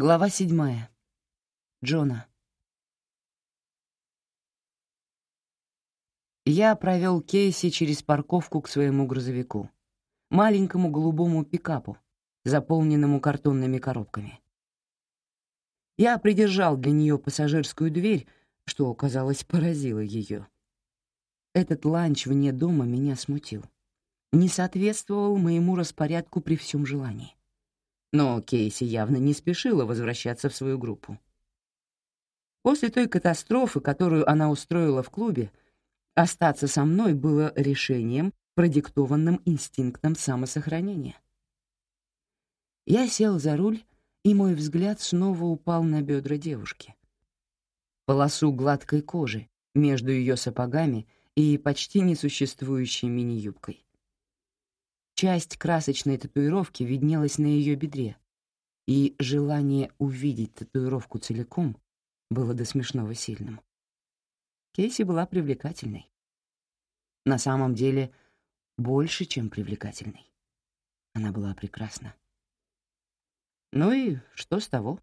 Глава седьмая. Джона. Я провел Кейси через парковку к своему грузовику, маленькому голубому пикапу, заполненному картонными коробками. Я придержал для нее пассажирскую дверь, что, казалось, поразило ее. Этот ланч вне дома меня смутил. Не соответствовал моему распорядку при всем желании. Но Кейси явно не спешила возвращаться в свою группу. После той катастрофы, которую она устроила в клубе, остаться со мной было решением, продиктованным инстинктом самосохранения. Я сел за руль, и мой взгляд снова упал на бедра девушки. Полосу гладкой кожи между ее сапогами и почти несуществующей мини-юбкой. Часть красочной татуировки виднелась на ее бедре, и желание увидеть татуировку целиком было до смешного сильным. Кейси была привлекательной. На самом деле, больше, чем привлекательной. Она была прекрасна. Ну и что с того?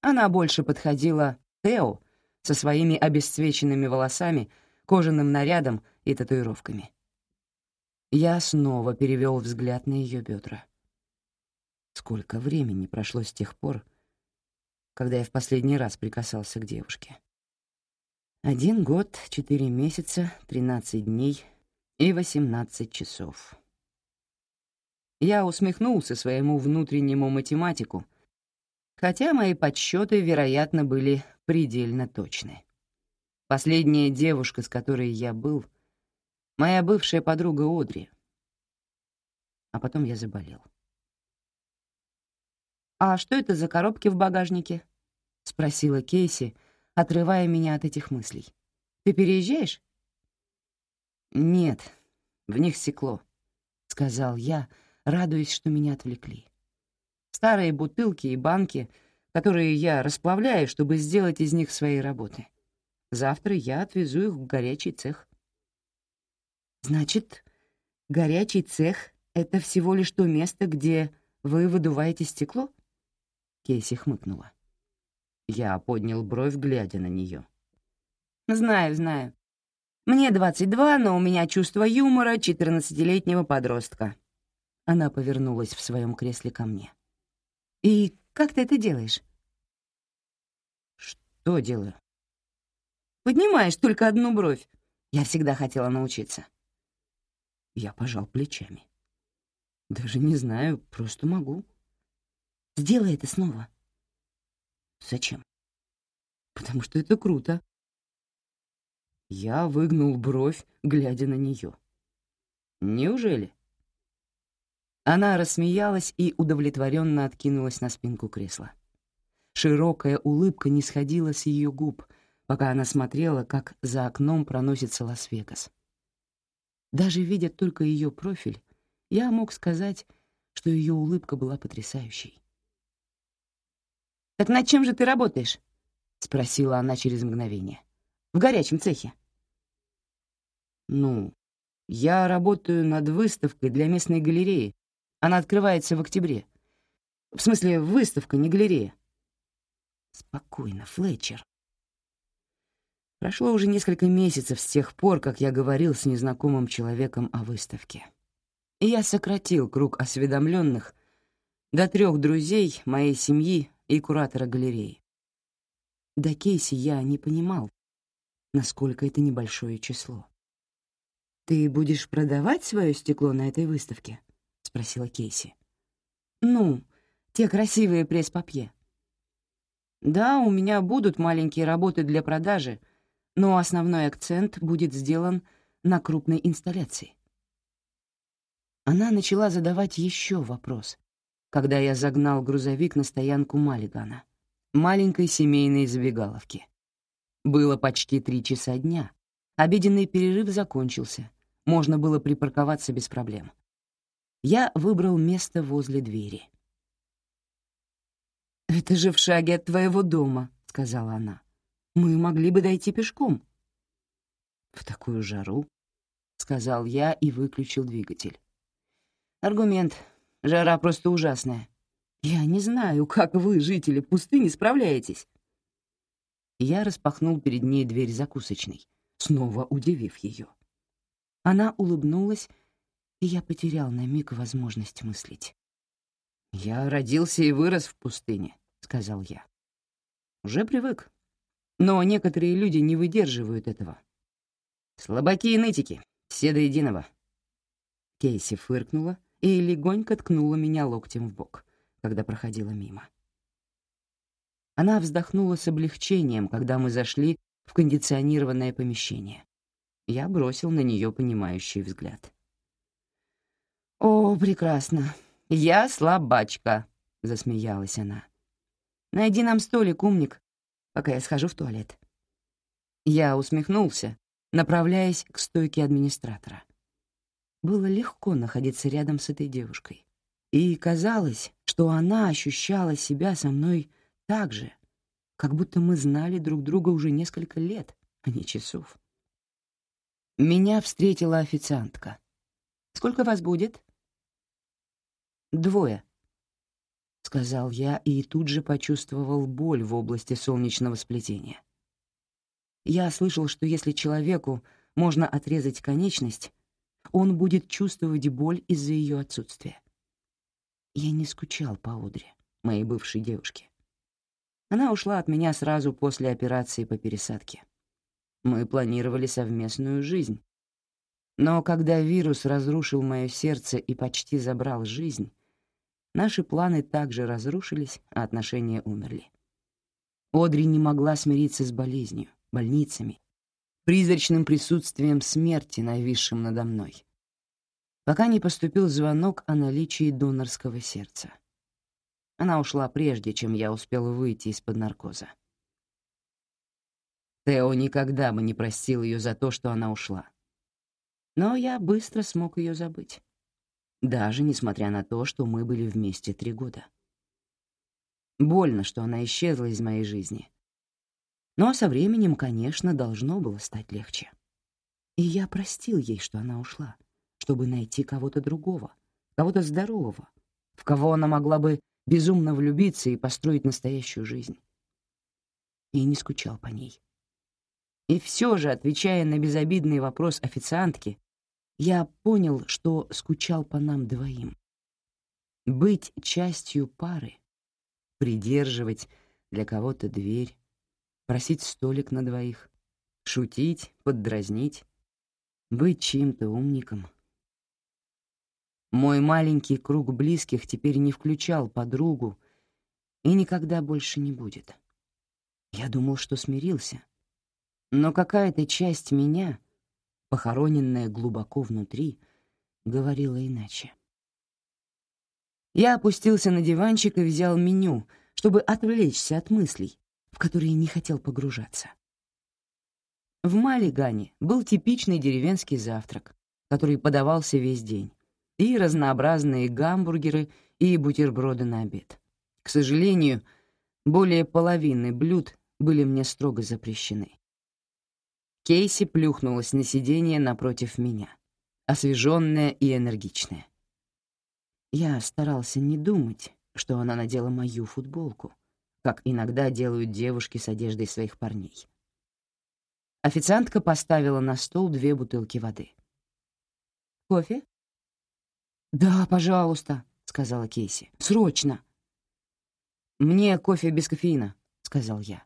Она больше подходила Тео со своими обесцвеченными волосами, кожаным нарядом и татуировками. Я снова перевел взгляд на ее бедра. Сколько времени прошло с тех пор, когда я в последний раз прикасался к девушке? Один год, четыре месяца, тринадцать дней и восемнадцать часов. Я усмехнулся своему внутреннему математику, хотя мои подсчеты, вероятно, были предельно точны. Последняя девушка, с которой я был — Моя бывшая подруга Одри. А потом я заболел. «А что это за коробки в багажнике?» — спросила Кейси, отрывая меня от этих мыслей. «Ты переезжаешь?» «Нет, в них стекло», — сказал я, радуясь, что меня отвлекли. «Старые бутылки и банки, которые я расплавляю, чтобы сделать из них свои работы. Завтра я отвезу их в горячий цех». Значит, горячий цех — это всего лишь то место, где вы выдуваете стекло? Кейси хмыкнула. Я поднял бровь, глядя на нее. Знаю, знаю. Мне 22, но у меня чувство юмора 14-летнего подростка. Она повернулась в своем кресле ко мне. И как ты это делаешь? Что делаю? Поднимаешь только одну бровь. Я всегда хотела научиться. Я пожал плечами. Даже не знаю, просто могу. Сделай это снова. Зачем? Потому что это круто. Я выгнул бровь, глядя на нее. Неужели? Она рассмеялась и удовлетворенно откинулась на спинку кресла. Широкая улыбка не сходила с ее губ, пока она смотрела, как за окном проносится Лас-Вегас. Даже видя только ее профиль, я мог сказать, что ее улыбка была потрясающей. «Так над чем же ты работаешь?» — спросила она через мгновение. «В горячем цехе». «Ну, я работаю над выставкой для местной галереи. Она открывается в октябре. В смысле, выставка, не галерея». «Спокойно, Флетчер», Прошло уже несколько месяцев с тех пор, как я говорил с незнакомым человеком о выставке. И я сократил круг осведомленных до трех друзей, моей семьи и куратора галереи. До Кейси я не понимал, насколько это небольшое число. «Ты будешь продавать свое стекло на этой выставке?» — спросила Кейси. «Ну, те красивые пресс-папье». «Да, у меня будут маленькие работы для продажи», но основной акцент будет сделан на крупной инсталляции. Она начала задавать еще вопрос, когда я загнал грузовик на стоянку Маллигана, маленькой семейной забегаловки. Было почти три часа дня. Обеденный перерыв закончился. Можно было припарковаться без проблем. Я выбрал место возле двери. «Это же в шаге от твоего дома», — сказала она. Мы могли бы дойти пешком. В такую жару, — сказал я и выключил двигатель. Аргумент. Жара просто ужасная. Я не знаю, как вы, жители пустыни, справляетесь. Я распахнул перед ней дверь закусочной, снова удивив ее. Она улыбнулась, и я потерял на миг возможность мыслить. «Я родился и вырос в пустыне», — сказал я. «Уже привык. Но некоторые люди не выдерживают этого. Слабаки и нытики, все до единого». Кейси фыркнула и легонько ткнула меня локтем в бок, когда проходила мимо. Она вздохнула с облегчением, когда мы зашли в кондиционированное помещение. Я бросил на нее понимающий взгляд. «О, прекрасно. Я слабачка», — засмеялась она. «Найди нам столик, умник, пока я схожу в туалет». Я усмехнулся, направляясь к стойке администратора. Было легко находиться рядом с этой девушкой. И казалось, что она ощущала себя со мной так же, как будто мы знали друг друга уже несколько лет, а не часов. Меня встретила официантка. «Сколько вас будет?» «Двое», — сказал я и тут же почувствовал боль в области солнечного сплетения. Я слышал, что если человеку можно отрезать конечность, он будет чувствовать боль из-за ее отсутствия. Я не скучал по Одре, моей бывшей девушке. Она ушла от меня сразу после операции по пересадке. Мы планировали совместную жизнь. Но когда вирус разрушил мое сердце и почти забрал жизнь, наши планы также разрушились, а отношения умерли. Одри не могла смириться с болезнью, больницами, призрачным присутствием смерти, нависшим надо мной, пока не поступил звонок о наличии донорского сердца. Она ушла прежде, чем я успел выйти из-под наркоза. Тео никогда бы не простил ее за то, что она ушла. Но я быстро смог ее забыть. Даже несмотря на то, что мы были вместе три года. Больно, что она исчезла из моей жизни. Но со временем, конечно, должно было стать легче. И я простил ей, что она ушла, чтобы найти кого-то другого, кого-то здорового, в кого она могла бы безумно влюбиться и построить настоящую жизнь. И не скучал по ней. И все же, отвечая на безобидный вопрос официантки, я понял, что скучал по нам двоим. Быть частью пары, придерживать для кого-то дверь, просить столик на двоих, шутить, поддразнить, быть чьим-то умником — мой маленький круг близких теперь не включал подругу и никогда больше не будет. Я думал, что смирился. Но какая-то часть меня, похороненная глубоко внутри, говорила иначе. Я опустился на диванчик и взял меню, чтобы отвлечься от мыслей, в которые не хотел погружаться. В Малигане был типичный деревенский завтрак, который подавался весь день и разнообразные гамбургеры и бутерброды на обед. К сожалению, более половины блюд были мне строго запрещены. Кейси плюхнулась на сиденье напротив меня, освеженная и энергичная. Я старался не думать, что она надела мою футболку, как иногда делают девушки с одеждой своих парней. Официантка поставила на стол две бутылки воды. «Кофе?» «Да, пожалуйста», — сказала Кейси. «Срочно». «Мне кофе без кофеина», — сказал я.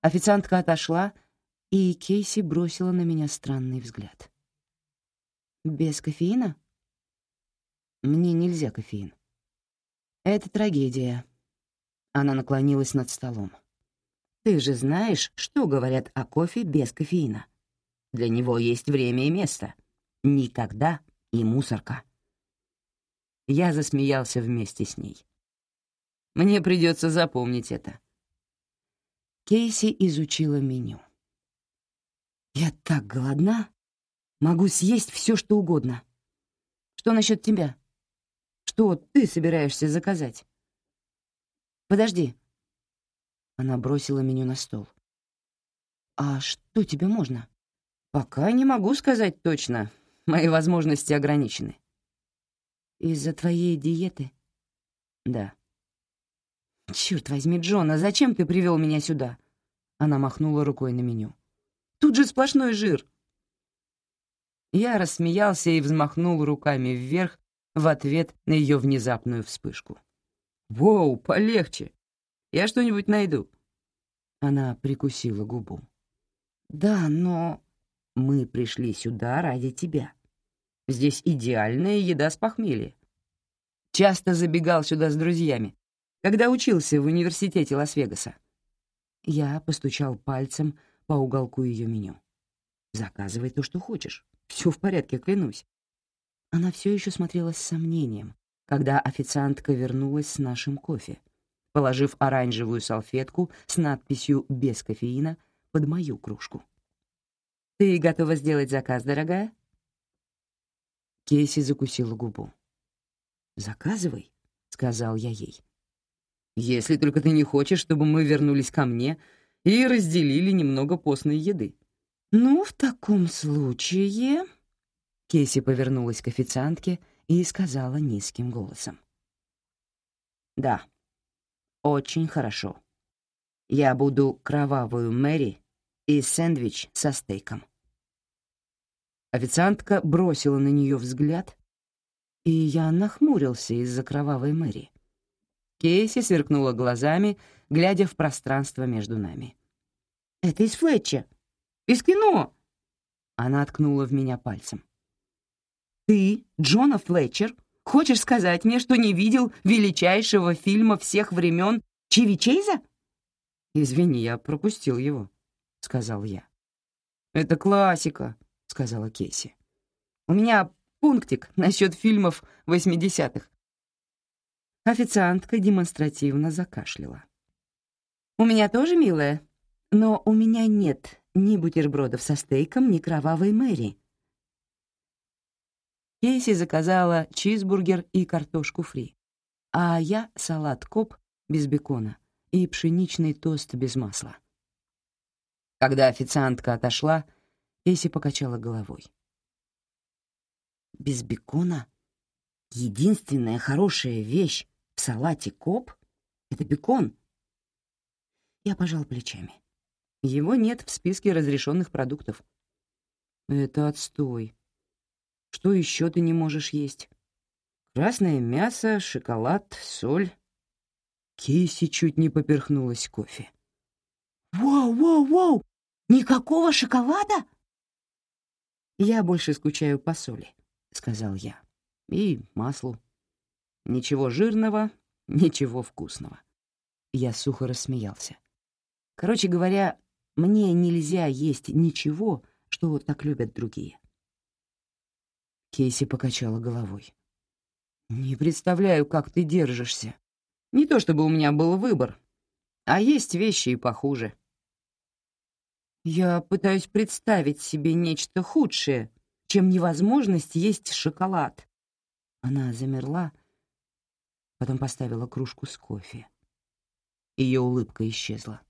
Официантка отошла, и Кейси бросила на меня странный взгляд. «Без кофеина?» «Мне нельзя кофеин». «Это трагедия». Она наклонилась над столом. «Ты же знаешь, что говорят о кофе без кофеина. Для него есть время и место. Никогда и мусорка. Я засмеялся вместе с ней. Мне придется запомнить это. Кейси изучила меню. «Я так голодна. Могу съесть все, что угодно. Что насчет тебя? Что ты собираешься заказать?» «Подожди». Она бросила меню на стол. «А что тебе можно?» «Пока не могу сказать точно. Мои возможности ограничены. Из-за твоей диеты? Да. Черт возьми, Джон, а зачем ты привел меня сюда? Она махнула рукой на меню. Тут же сплошной жир. Я рассмеялся и взмахнул руками вверх в ответ на ее внезапную вспышку. «Воу, полегче! Я что-нибудь найду». Она прикусила губу. «Да, но мы пришли сюда ради тебя. Здесь идеальная еда с похмелья. Часто забегал сюда с друзьями, когда учился в университете Лас-Вегаса. Я постучал пальцем по уголку ее меню. «Заказывай то, что хочешь. Все в порядке, клянусь». Она все еще смотрела с сомнением, когда официантка вернулась с нашим кофе, положив оранжевую салфетку с надписью «без кофеина» под мою кружку. «Ты готова сделать заказ, дорогая?» Кейси закусила губу. «Заказывай», — сказал я ей. «Если только ты не хочешь, чтобы мы вернулись ко мне и разделили немного постной еды». «Ну, в таком случае...» Кейси повернулась к официантке и сказала низким голосом. «Да, очень хорошо. Я буду кровавую Мэри и сэндвич со стейком». Официантка бросила на нее взгляд, и я нахмурился из-за кровавой Мэри. Кейси сверкнула глазами, глядя в пространство между нами. «Это из Флетча! Из кино!» Она ткнула в меня пальцем. «Ты, Джона Флетчер, хочешь сказать мне, что не видел величайшего фильма всех времен Чиви Чейза?» «Извини, я пропустил его», — сказал я. «Это классика», — сказала Кейси. «У меня пунктик насчет фильмов 80-х. Официантка демонстративно закашляла. «У меня тоже, милая, но у меня нет ни бутербродов со стейком, ни кровавой Мэри». Кейси заказала чизбургер и картошку фри, а я — салат коп без бекона и пшеничный тост без масла. Когда официантка отошла, Кейси покачала головой без бекона? Единственная хорошая вещь салате коп — это бекон. Я пожал плечами. Его нет в списке разрешенных продуктов. Это отстой. Что еще ты не можешь есть? Красное мясо, шоколад, соль. Кейси чуть не поперхнулась кофе. «Воу-воу-воу! Никакого шоколада?» Я больше скучаю по соли. — сказал я. «И маслу. Ничего жирного, ничего вкусного». Я сухо рассмеялся. Короче говоря, мне нельзя есть ничего, что так любят другие. Кейси покачала головой. «Не представляю, как ты держишься. Не то чтобы у меня был выбор, а есть вещи и похуже». «Я пытаюсь представить себе нечто худшее, чем невозможность есть шоколад. Она замерла, потом поставила кружку с кофе. Ее улыбка исчезла.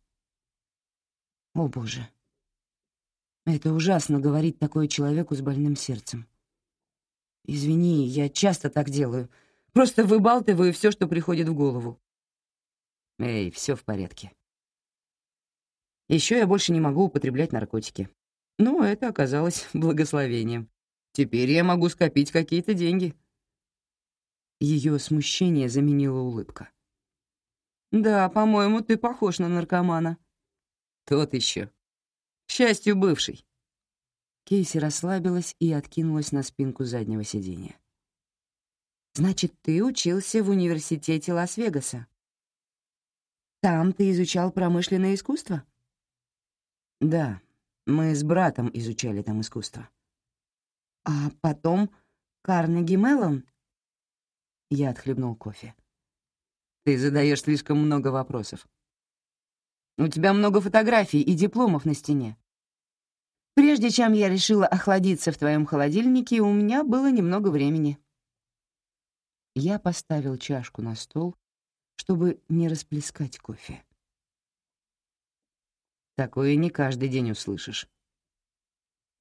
О, Боже. Это ужасно говорить такое человеку с больным сердцем. Извини, я часто так делаю. Просто выбалтываю все, что приходит в голову. Эй, все в порядке. Еще я больше не могу употреблять наркотики. Но это оказалось благословением. Теперь я могу скопить какие-то деньги. Ее смущение заменила улыбка. «Да, по-моему, ты похож на наркомана». «Тот еще. К счастью, бывший». Кейси расслабилась и откинулась на спинку заднего сиденья. «Значит, ты учился в университете Лас-Вегаса? Там ты изучал промышленное искусство?» «Да, мы с братом изучали там искусство». «А потом Карнеги Меллон?» Я отхлебнул кофе. «Ты задаешь слишком много вопросов. У тебя много фотографий и дипломов на стене. Прежде чем я решила охладиться в твоем холодильнике, у меня было немного времени». Я поставил чашку на стол, чтобы не расплескать кофе. Такое не каждый день услышишь.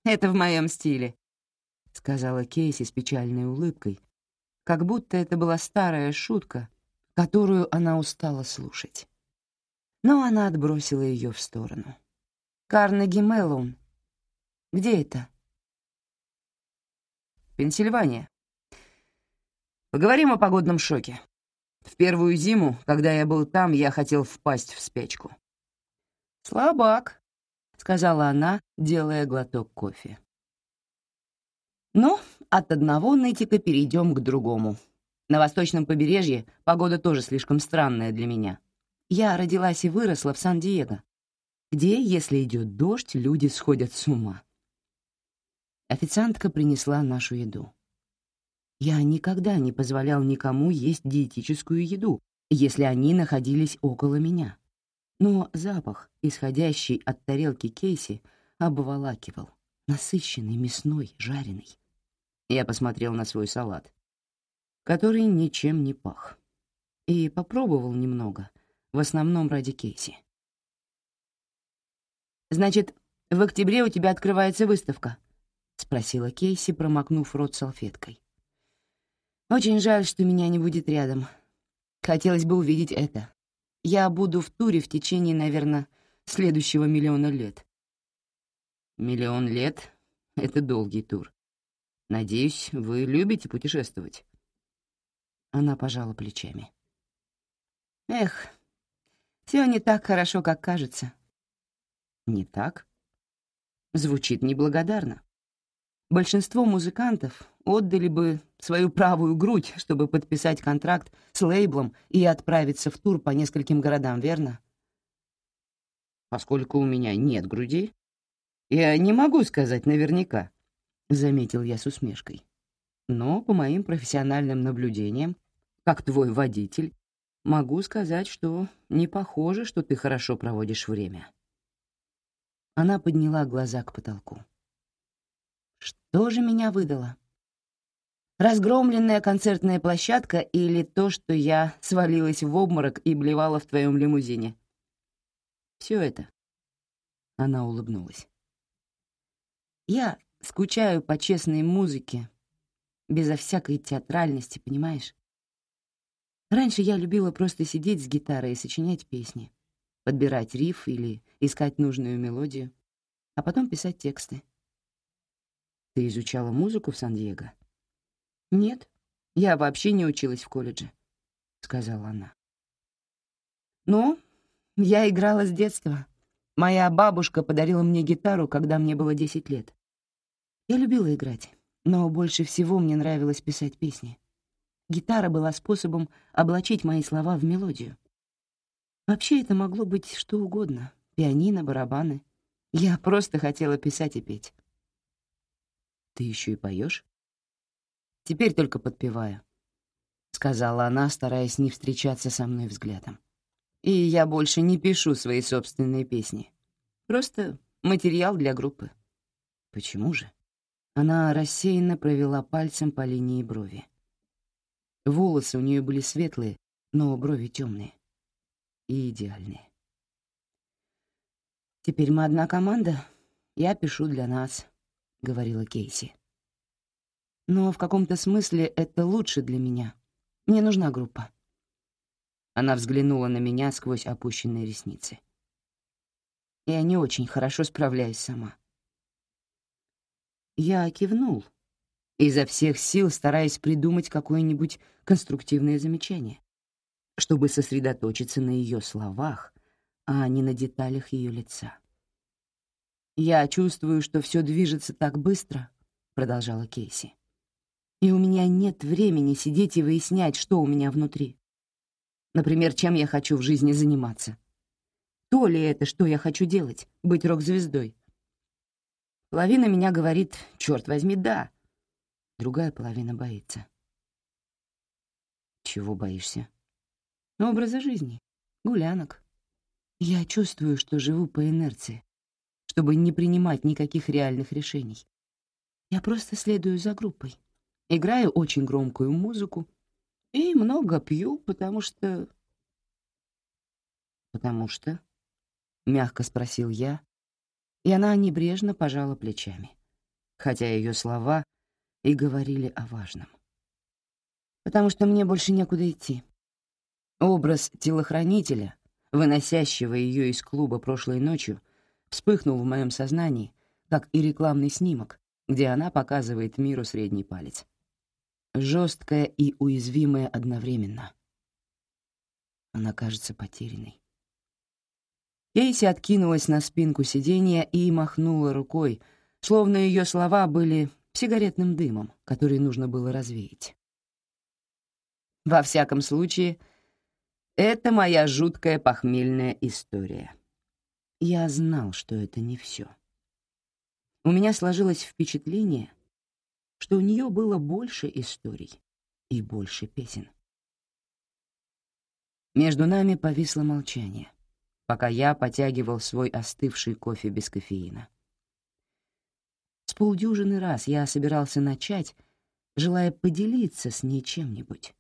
Это в моем стиле, сказала Кейси с печальной улыбкой, как будто это была старая шутка, которую она устала слушать. Но она отбросила ее в сторону. «Карнеги Меллоун. Где это?» «Пенсильвания. Поговорим о погодном шоке. В первую зиму, когда я был там, я хотел впасть в спячку». «Слабак», — сказала она, делая глоток кофе. «Ну, от одного нытика перейдем к другому. На восточном побережье погода тоже слишком странная для меня. Я родилась и выросла в Сан-Диего, где, если идет дождь, люди сходят с ума. Официантка принесла нашу еду. Я никогда не позволял никому есть диетическую еду, если они находились около меня. Но запах, исходящий от тарелки Кейси, обволакивал, насыщенный, мясной, жареный. Я посмотрел на свой салат, который ничем не пах, и попробовал немного, в основном ради Кейси. «Значит, в октябре у тебя открывается выставка?» — спросила Кейси, промокнув рот салфеткой. «Очень жаль, что меня не будет рядом. Хотелось бы увидеть это. Я буду в туре в течение, наверное, следующего миллиона лет». «Миллион лет — это долгий тур. Надеюсь, вы любите путешествовать?» Она пожала плечами. «Эх, все не так хорошо, как кажется». «Не так?» Звучит неблагодарно. Большинство музыкантов отдали бы свою правую грудь, чтобы подписать контракт с лейблом и отправиться в тур по нескольким городам, верно? Поскольку у меня нет груди, я не могу сказать наверняка, — заметил я с усмешкой. Но по моим профессиональным наблюдениям, как твой водитель, могу сказать, что не похоже, что ты хорошо проводишь время. Она подняла глаза к потолку. Что же меня выдало? Разгромленная концертная площадка или то, что я свалилась в обморок и блевала в твоем лимузине? Все это. Она улыбнулась. Я скучаю по честной музыке, безо всякой театральности, понимаешь? Раньше я любила просто сидеть с гитарой и сочинять песни, подбирать риф или искать нужную мелодию, а потом писать тексты. Ты изучала музыку в Сан-Диего? Нет, я вообще не училась в колледже, сказала она. Ну, я играла с детства. Моя бабушка подарила мне гитару, когда мне было 10 лет. Я любила играть, но больше всего мне нравилось писать песни. Гитара была способом облачить мои слова в мелодию. Вообще это могло быть что угодно — пианино, барабаны. Я просто хотела писать и петь. Ты еще и поешь? Теперь только подпеваю, — сказала она, стараясь не встречаться со мной взглядом. И я больше не пишу свои собственные песни. Просто материал для группы. Почему же? Она рассеянно провела пальцем по линии брови. Волосы у нее были светлые, но брови темные. И идеальные. «Теперь мы одна команда. Я пишу для нас», — говорила Кейси. «Но в каком-то смысле это лучше для меня. Мне нужна группа». Она взглянула на меня сквозь опущенные ресницы. «Я не очень хорошо справляюсь сама». Я кивнул, изо всех сил стараясь придумать какое-нибудь конструктивное замечание, чтобы сосредоточиться на ее словах, а не на деталях ее лица. «Я чувствую, что все движется так быстро», — продолжала Кейси. «И у меня нет времени сидеть и выяснять, что у меня внутри. Например, чем я хочу в жизни заниматься. То ли это, что я хочу делать, быть рок-звездой? Половина меня говорит, черт возьми, да. Другая половина боится. Чего боишься? Образа жизни, гулянок. Я чувствую, что живу по инерции, чтобы не принимать никаких реальных решений. Я просто следую за группой, играю очень громкую музыку и много пью, потому что... «Потому что?» — мягко спросил я, и она небрежно пожала плечами, хотя ее слова и говорили о важном. «Потому что мне больше некуда идти. Образ телохранителя, выносящего ее из клуба прошлой ночью, вспыхнул в моем сознании, как и рекламный снимок, где она показывает миру средний палец. Жесткая и уязвимая одновременно. Она кажется потерянной. Кейси откинулась на спинку сиденья и махнула рукой, словно ее слова были сигаретным дымом, который нужно было развеять. Во всяком случае, это моя жуткая похмельная история. Я знал, что это не все. У меня сложилось впечатление, что у нее было больше историй и больше песен. Между нами повисло молчание, пока я потягивал свой остывший кофе без кофеина. С полдюжины раз я собирался начать, желая поделиться с ней чем-нибудь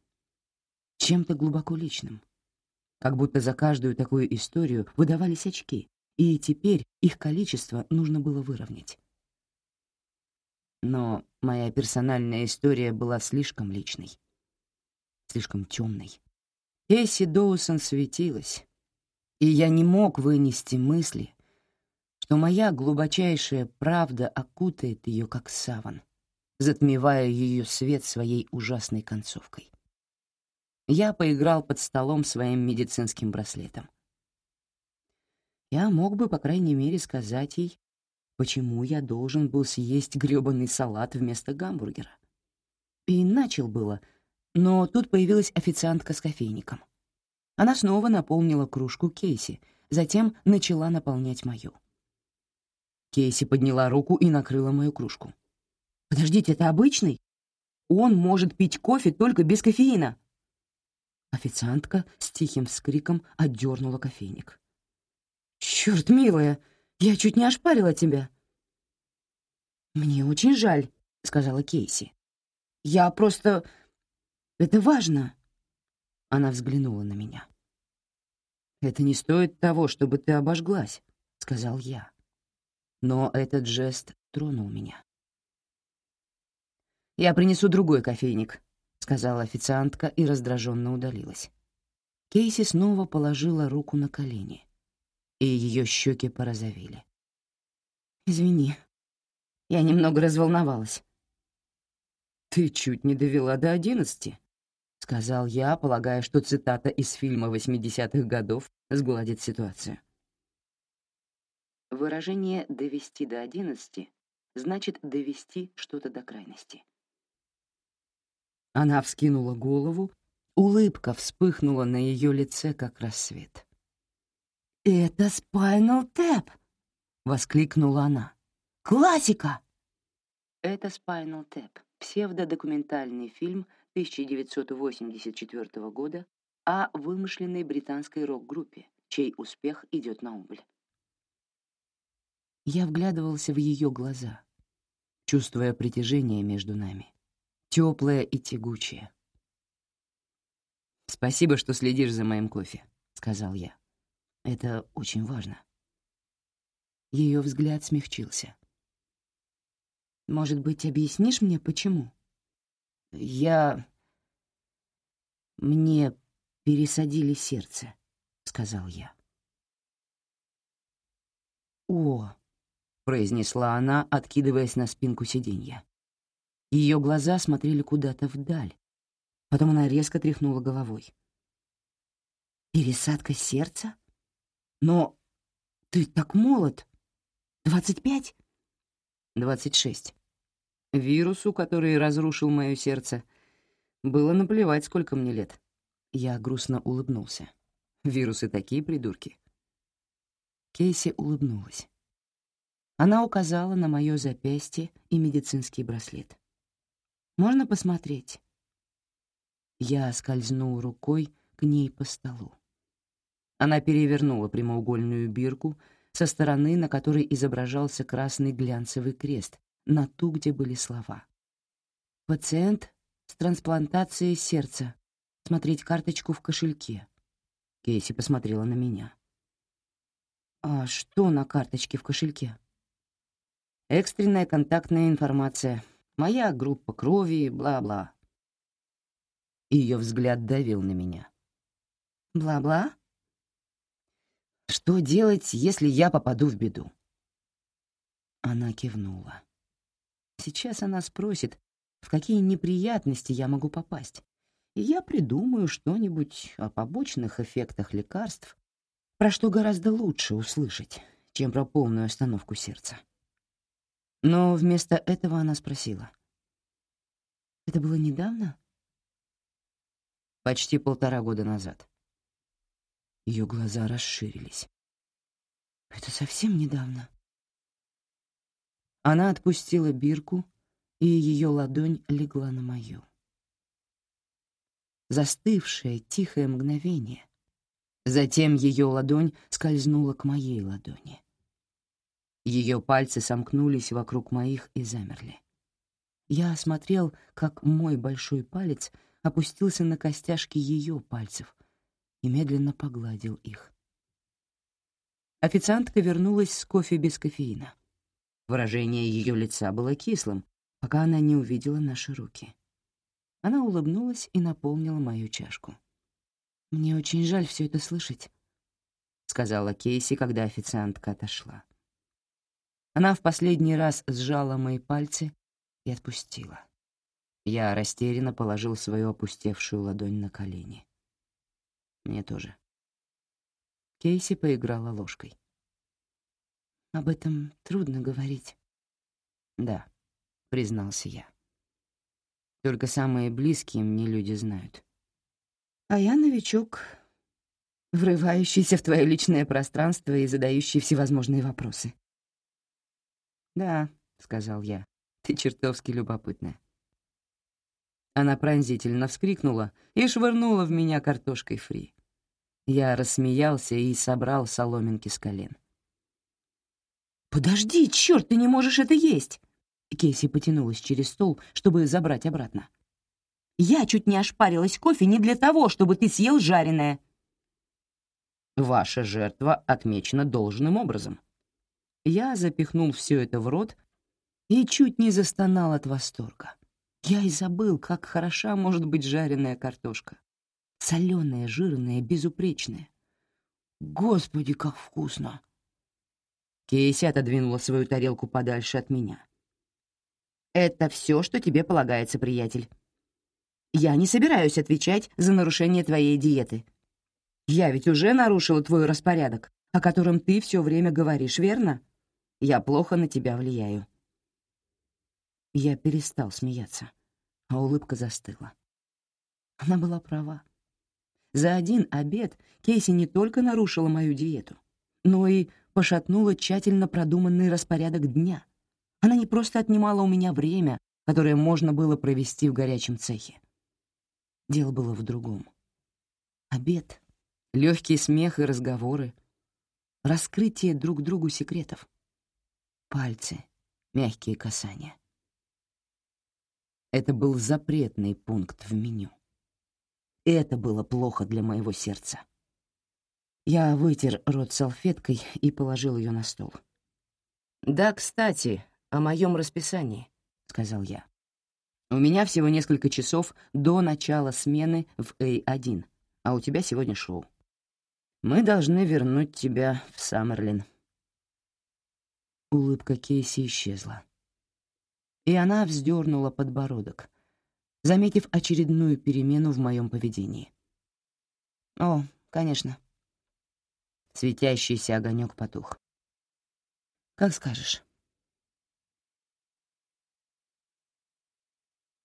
чем-то глубоко личным. Как будто за каждую такую историю выдавались очки, и теперь их количество нужно было выровнять. Но моя персональная история была слишком личной, слишком темной. Эсси Доусон светилась, и я не мог вынести мысли, что моя глубочайшая правда окутает ее как саван, затмевая ее свет своей ужасной концовкой я поиграл под столом своим медицинским браслетом. Я мог бы, по крайней мере, сказать ей, почему я должен был съесть грёбаный салат вместо гамбургера. И начал было, но тут появилась официантка с кофейником. Она снова наполнила кружку Кейси, затем начала наполнять мою. Кейси подняла руку и накрыла мою кружку. «Подождите, это обычный? Он может пить кофе только без кофеина!» Официантка с тихим скриком отдернула кофейник. «Черт, милая, я чуть не ошпарила тебя!» «Мне очень жаль», — сказала Кейси. «Я просто... Это важно!» Она взглянула на меня. «Это не стоит того, чтобы ты обожглась», — сказал я. Но этот жест тронул меня. «Я принесу другой кофейник», сказала официантка и раздраженно удалилась. Кейси снова положила руку на колени, и ее щеки порозовели. «Извини, я немного разволновалась». «Ты чуть не довела до одиннадцати», — сказал я, полагая, что цитата из фильма 80-х годов сгладит ситуацию. Выражение «довести до одиннадцати» значит довести что-то до крайности. Она вскинула голову, улыбка вспыхнула на ее лице, как рассвет. «Это Spinal Tap!» — воскликнула она. «Классика!» Это Spinal Tap — псевдодокументальный фильм 1984 года о вымышленной британской рок-группе, чей успех идет на убыль. Я вглядывался в ее глаза, чувствуя притяжение между нами теплая и тягучая. «Спасибо, что следишь за моим кофе», — сказал я. «Это очень важно». Ее взгляд смягчился. «Может быть, объяснишь мне, почему?» «Я... Мне пересадили сердце», — сказал я. «О», — произнесла она, откидываясь на спинку сиденья. Ее глаза смотрели куда-то вдаль. Потом она резко тряхнула головой. «Пересадка сердца? Но ты так молод. Двадцать пять?» «Двадцать шесть. Вирусу, который разрушил мое сердце, было наплевать, сколько мне лет». Я грустно улыбнулся. Вирусы такие придурки. Кейси улыбнулась. Она указала на мое запястье и медицинский браслет. Можно посмотреть?» Я скользнул рукой к ней по столу. Она перевернула прямоугольную бирку со стороны, на которой изображался красный глянцевый крест, на ту, где были слова. «Пациент с трансплантацией сердца. Смотреть карточку в кошельке». Кейси посмотрела на меня. «А что на карточке в кошельке?» «Экстренная контактная информация», моя группа крови, бла-бла. Ее взгляд давил на меня. Бла-бла? Что делать, если я попаду в беду? Она кивнула. Сейчас она спросит, в какие неприятности я могу попасть, и я придумаю что-нибудь о побочных эффектах лекарств, про что гораздо лучше услышать, чем про полную остановку сердца. Но вместо этого она спросила. «Это было недавно?» «Почти полтора года назад». Ее глаза расширились. «Это совсем недавно?» Она отпустила бирку, и ее ладонь легла на мою. Застывшее тихое мгновение. Затем ее ладонь скользнула к моей ладони. Ее пальцы сомкнулись вокруг моих и замерли. Я осмотрел, как мой большой палец опустился на костяшки ее пальцев и медленно погладил их. Официантка вернулась с кофе без кофеина. Выражение ее лица было кислым, пока она не увидела наши руки. Она улыбнулась и наполнила мою чашку. «Мне очень жаль все это слышать», — сказала Кейси, когда официантка отошла. Она в последний раз сжала мои пальцы и отпустила. Я растерянно положил свою опустевшую ладонь на колени. Мне тоже. Кейси поиграла ложкой. Об этом трудно говорить. Да, признался я. Только самые близкие мне люди знают. А я новичок, врывающийся в твое личное пространство и задающий всевозможные вопросы. «Да», — сказал я, — «ты чертовски любопытная». Она пронзительно вскрикнула и швырнула в меня картошкой фри. Я рассмеялся и собрал соломинки с колен. «Подожди, черт, ты не можешь это есть!» Кейси потянулась через стол, чтобы забрать обратно. «Я чуть не ошпарилась кофе не для того, чтобы ты съел жареное». «Ваша жертва отмечена должным образом». Я запихнул все это в рот и чуть не застонал от восторга. Я и забыл, как хороша может быть жареная картошка. Соленая, жирная, безупречная. Господи, как вкусно! Кейси отодвинула свою тарелку подальше от меня. «Это все, что тебе полагается, приятель. Я не собираюсь отвечать за нарушение твоей диеты. Я ведь уже нарушила твой распорядок, о котором ты все время говоришь, верно? Я плохо на тебя влияю». Я перестал смеяться, а улыбка застыла. Она была права. За один обед Кейси не только нарушила мою диету, но и пошатнула тщательно продуманный распорядок дня. Она не просто отнимала у меня время, которое можно было провести в горячем цехе. Дело было в другом. Обед, легкий смех и разговоры, раскрытие друг другу секретов, пальцы, мягкие касания. Это был запретный пункт в меню. Это было плохо для моего сердца. Я вытер рот салфеткой и положил ее на стол. «Да, кстати, о моем расписании», — сказал я. «У меня всего несколько часов до начала смены в А1, а у тебя сегодня шоу. Мы должны вернуть тебя в Саммерлин». Улыбка Кейси исчезла. И она вздернула подбородок, заметив очередную перемену в моем поведении. «О, конечно», Светящийся огонек потух. «Как скажешь».